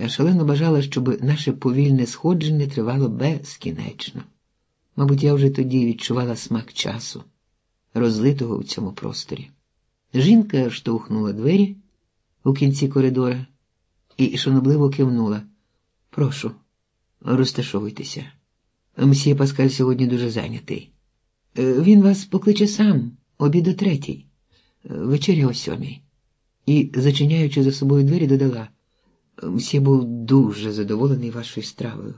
Я шалено бажала, щоб наше повільне сходження тривало безкінечно. Мабуть, я вже тоді відчувала смак часу, розлитого в цьому просторі. Жінка штовхнула двері у кінці коридора і шанобливо кивнула. Прошу, розташовуйтеся. Мсьє Паскаль сьогодні дуже зайнятий. Е, він вас покличе сам, обід о третій, е, вечеря о сьомій. І, зачиняючи за собою двері, додала. Мсьє був дуже задоволений вашою стравою.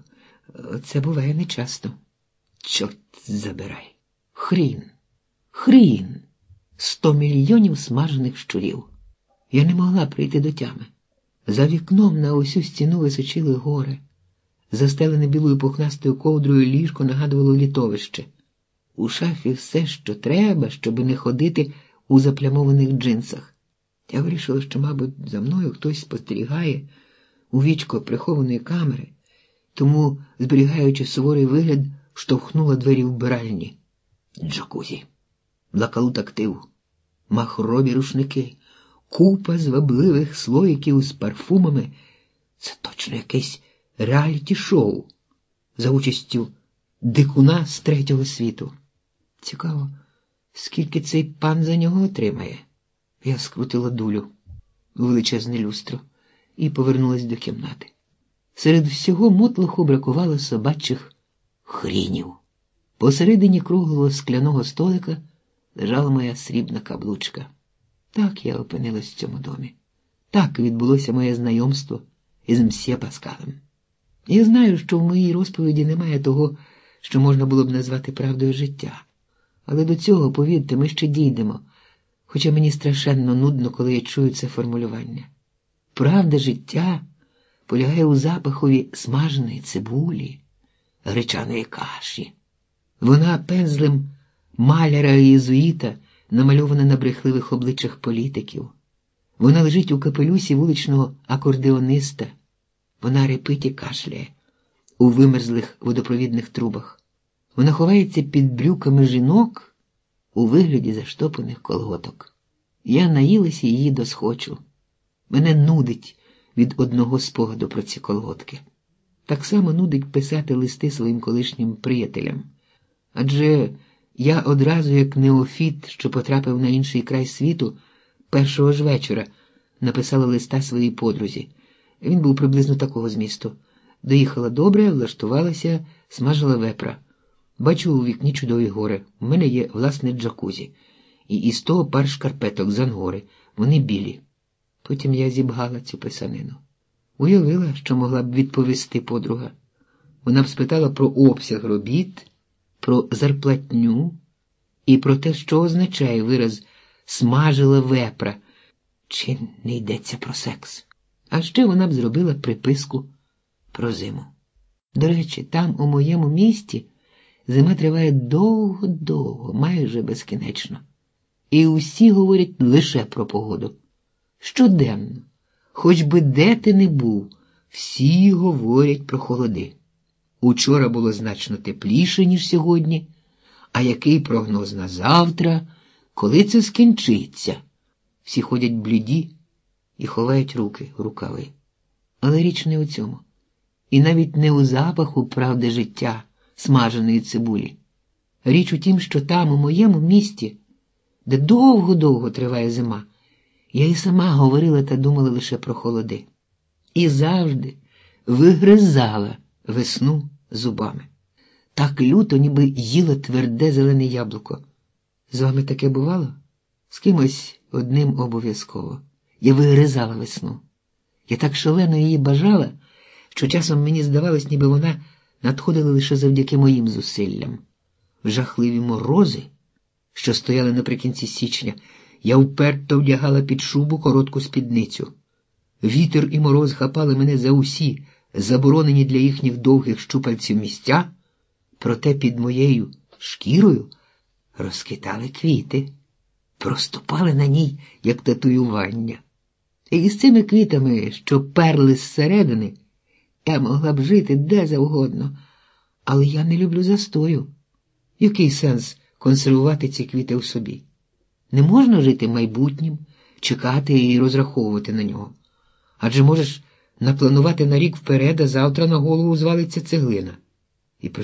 Це буває нечасто. Чорт забирай. Хрін, хрін, сто мільйонів смажених щурів. Я не могла прийти до тями. За вікном на усю стіну височили гори. Застелене білою пухнастою ковдрою ліжко нагадувало літовище. У шафі все, що треба, щоб не ходити у заплямованих джинсах. Я вирішила, що, мабуть, за мною хтось спостерігає у вічко прихованої камери, тому, зберігаючи суворий вигляд, штовхнула двері вбиральні. Джакузі, блакаут актив, махрові рушники, купа звабливих слоїків з парфумами. Це точно якесь реаліті-шоу за участю дикуна з третього світу. Цікаво, скільки цей пан за нього отримає. Я скрутила дулю величезне люстро і повернулась до кімнати. Серед всього мотлоху бракувало собачих хрінів. Посередині круглого скляного столика лежала моя срібна каблучка. Так я опинилась в цьому домі. Так відбулося моє знайомство із мсьє Паскалем. Я знаю, що в моїй розповіді немає того, що можна було б назвати правдою життя. Але до цього, повірте, ми ще дійдемо, хоча мені страшенно нудно, коли я чую це формулювання. Правда життя полягає у запахові смаженої цибулі, гречаної каші. Вона пензлем маляра єзуїта намальована на брехливих обличчях політиків. Вона лежить у капелюсі вуличного акордеониста. Вона репить і кашляє у вимерзлих водопровідних трубах. Вона ховається під брюками жінок у вигляді заштопаних колготок. Я наїлася її досхочу. Мене нудить від одного спогаду про ці колготки. Так само нудить писати листи своїм колишнім приятелям. Адже я одразу, як неофіт, що потрапив на інший край світу, першого ж вечора написала листа своїй подрузі. Він був приблизно такого змісту. Доїхала добре, влаштувалася, смажила вепра. Бачу у вікні чудові гори. У мене є власне джакузі. І із того пар шкарпеток з ангори. Вони білі. Потім я зібгала цю писанину. Уявила, що могла б відповісти подруга. Вона б спитала про обсяг робіт, про зарплатню і про те, що означає вираз смажила вепра, чи не йдеться про секс. А ще вона б зробила приписку про зиму. До речі, там, у моєму місті, зима триває довго-довго, майже безкінечно. І усі говорять лише про погоду. Щоденно, хоч би де ти не був, всі говорять про холоди. Учора було значно тепліше, ніж сьогодні, а який прогноз на завтра, коли це скінчиться? Всі ходять бліді і ховають руки в рукави. Але річ не у цьому. І навіть не у запаху правди життя смаженої цибулі. Річ у тім, що там, у моєму місті, де довго-довго триває зима, я і сама говорила та думала лише про холоди. І завжди вигризала весну зубами. Так люто, ніби їла тверде зелене яблуко. З вами таке бувало? З кимось одним обов'язково. Я вигризала весну. Я так шалено її бажала, що часом мені здавалось, ніби вона надходила лише завдяки моїм зусиллям. Жахливі морози, що стояли наприкінці січня, я вперто вдягала під шубу коротку спідницю. Вітер і мороз хапали мене за усі, заборонені для їхніх довгих щупальців місця, проте під моєю шкірою розкитали квіти, проступали на ній, як татуювання. І з цими квітами, що перли зсередини, я могла б жити де завгодно, але я не люблю застою. Який сенс консервувати ці квіти у собі? Не можна жити майбутнім, чекати і розраховувати на нього. Адже можеш напланувати на рік вперед, а завтра на голову звалиться цеглина.